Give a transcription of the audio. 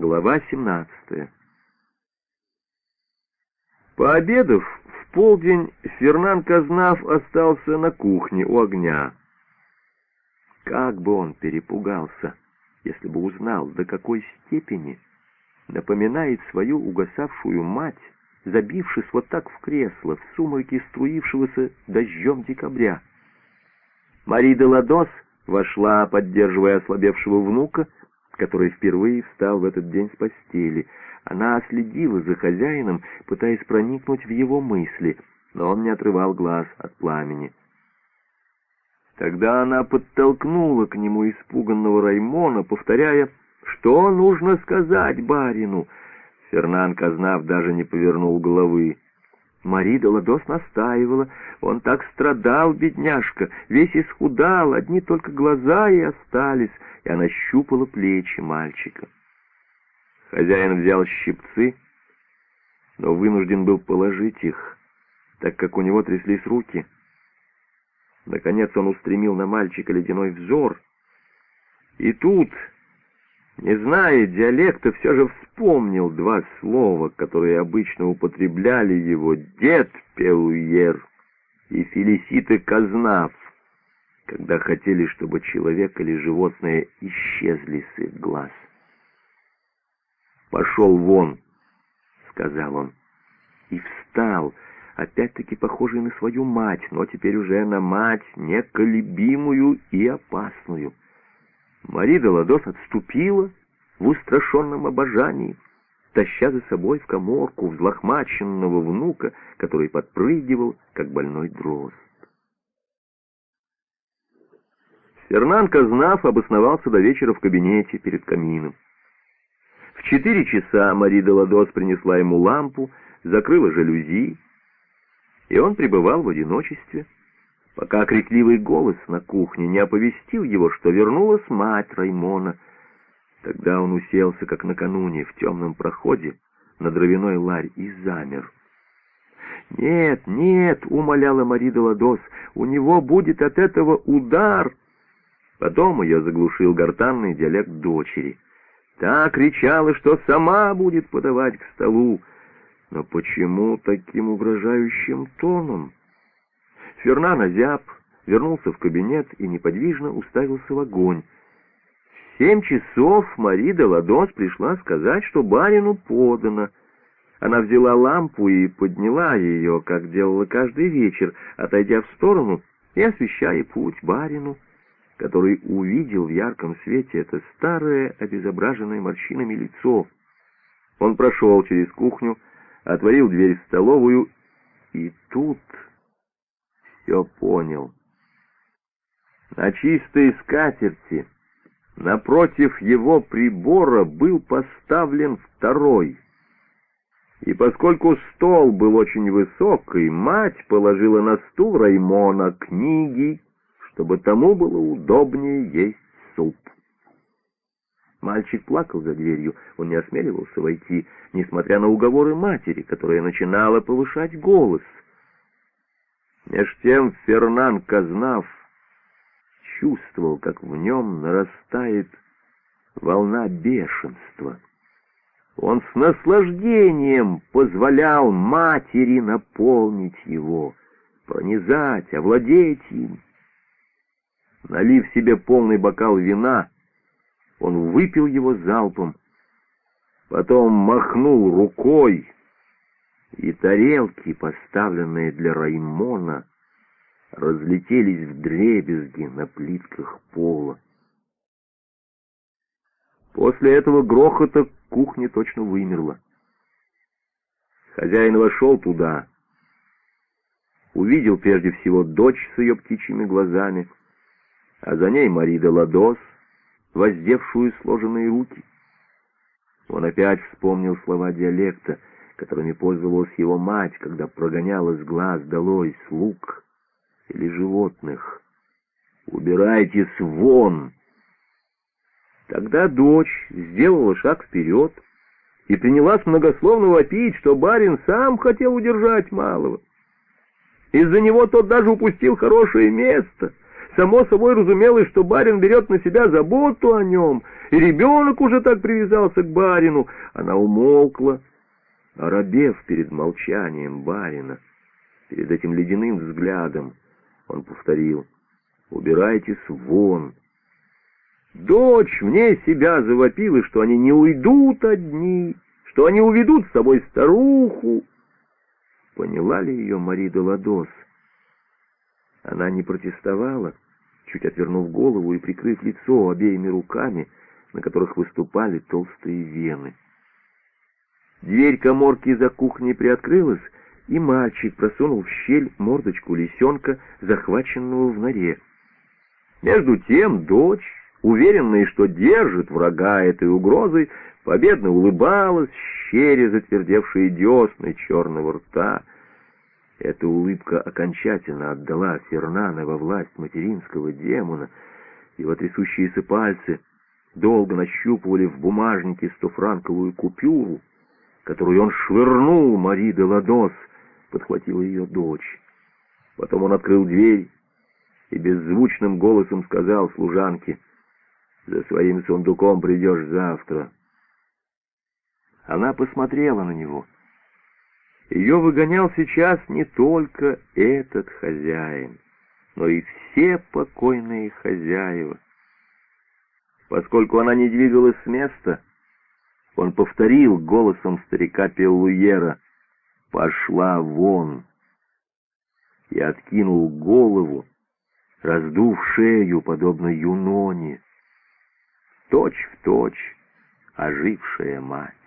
Глава 17 Пообедав в полдень, Фернан Казнав остался на кухне у огня. Как бы он перепугался, если бы узнал, до какой степени напоминает свою угасавшую мать, забившись вот так в кресло в сумраке струившегося дождем декабря. Мари де Ладос вошла, поддерживая ослабевшего внука, который впервые встал в этот день с постели. Она следила за хозяином, пытаясь проникнуть в его мысли, но он не отрывал глаз от пламени. Тогда она подтолкнула к нему испуганного Раймона, повторяя, что нужно сказать барину. Фернан Казнав даже не повернул головы. Мари Ладос настаивала. Он так страдал, бедняжка, весь исхудал, одни только глаза и остались, и она щупала плечи мальчика. Хозяин взял щипцы, но вынужден был положить их, так как у него тряслись руки. Наконец он устремил на мальчика ледяной взор, и тут не зная диалекта, все же вспомнил два слова, которые обычно употребляли его дед Пелуер и Фелиситы Казнав, когда хотели, чтобы человек или животное исчезли с их глаз. «Пошел вон», — сказал он, и встал, опять-таки похожий на свою мать, но теперь уже на мать неколебимую и опасную. Мари Ладос отступила в устрашенном обожании, таща за собой в коморку взлохмаченного внука, который подпрыгивал, как больной дрозд. Фернан Казнав обосновался до вечера в кабинете перед камином. В четыре часа Мари де Ладос принесла ему лампу, закрыла жалюзи, и он пребывал в одиночестве, пока крикливый голос на кухне не оповестил его, что вернулась мать Раймона. Тогда он уселся, как накануне, в темном проходе на дровяной ларь и замер. «Нет, нет!» — умоляла Мари Ладос. «У него будет от этого удар!» Потом ее заглушил гортанный диалект дочери. Та кричала, что сама будет подавать к столу. Но почему таким угрожающим тоном? Фернан озяб, вернулся в кабинет и неподвижно уставился в огонь. В семь часов Мари де Ладос пришла сказать, что барину подано. Она взяла лампу и подняла ее, как делала каждый вечер, отойдя в сторону и освещая путь барину, который увидел в ярком свете это старое, обезображенное морщинами лицо. Он прошел через кухню, отворил дверь в столовую, и тут все понял. На чистой скатерти, напротив его прибора, был поставлен второй. И поскольку стол был очень высокий, мать положила на стул Раймона книги, чтобы тому было удобнее есть суп. Мальчик плакал за дверью, он не осмеливался войти, несмотря на уговоры матери, которая начинала повышать голос — Меж тем Фернан Казнав чувствовал, как в нем нарастает волна бешенства. Он с наслаждением позволял матери наполнить его, пронизать, овладеть им. Налив себе полный бокал вина, он выпил его залпом, потом махнул рукой, и тарелки, поставленные для Раймона, разлетелись в дребезги на плитках пола. После этого грохота кухня точно вымерла. Хозяин вошел туда, увидел прежде всего дочь с ее птичьими глазами, а за ней Марида Ладос, воздевшую сложенные руки. Он опять вспомнил слова диалекта — которыми пользовалась его мать, когда прогоняла с глаз долой слуг или животных. «Убирайтесь вон!» Тогда дочь сделала шаг вперед и принялась многословно вопить, что барин сам хотел удержать малого. Из-за него тот даже упустил хорошее место. само собой разумелось, что барин берет на себя заботу о нем, и ребенок уже так привязался к барину. Она умолкла, оробев перед молчанием барина, перед этим ледяным взглядом. Он повторил, «Убирайтесь вон». Дочь мне себя завопила, что они не уйдут одни, что они уведут с собой старуху. Поняла ли ее Марида Ладос? Она не протестовала, чуть отвернув голову и прикрыв лицо обеими руками, на которых выступали толстые вены. Дверь коморки за кухней приоткрылась, и мальчик просунул в щель мордочку лисенка, захваченного в норе. Между тем дочь, уверенная, что держит врага этой угрозой, победно улыбалась, щере затвердевшие десны черного рта. Эта улыбка окончательно отдала Фернана во власть материнского демона. Его трясущиеся пальцы долго нащупывали в бумажнике стофранковую купюру, которую он швырнул Мари де Ладос, подхватила ее дочь. Потом он открыл дверь и беззвучным голосом сказал служанке, «За своим сундуком придешь завтра». Она посмотрела на него. Ее выгонял сейчас не только этот хозяин, но и все покойные хозяева. Поскольку она не двигалась с места, он повторил голосом старика Пеллуера «Пошла вон!» и откинул голову, раздув шею, подобно Юноне, точь в точь ожившая мать.